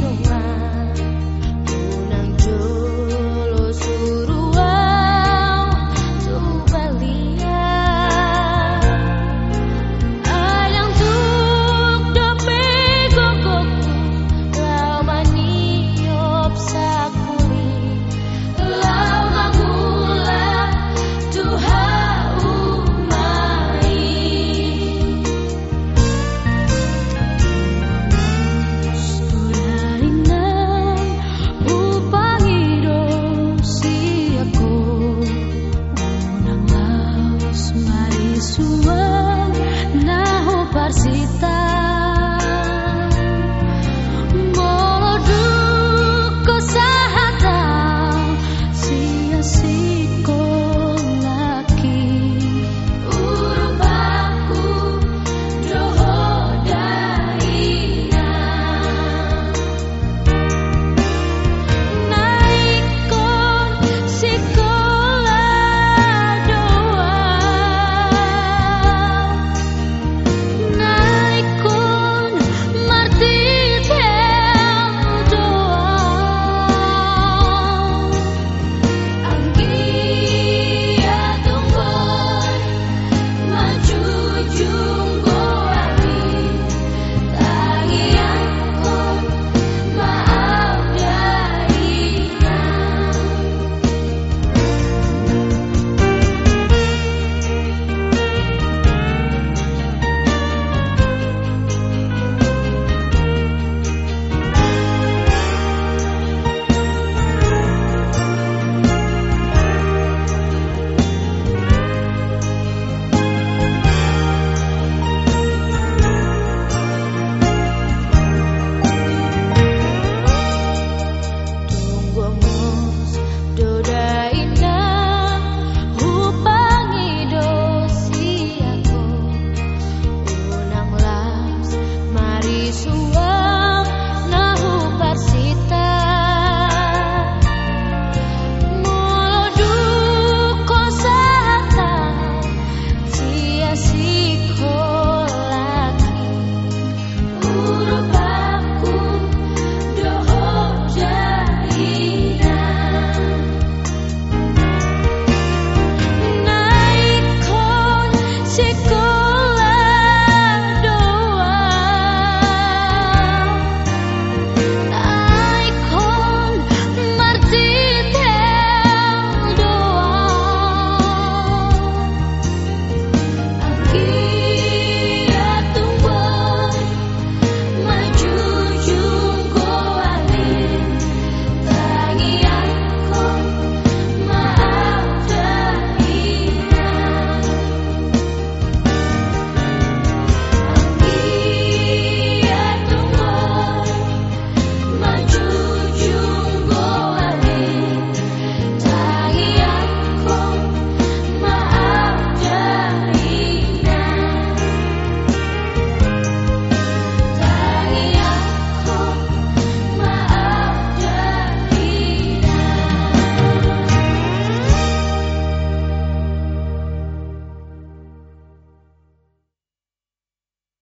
know parsita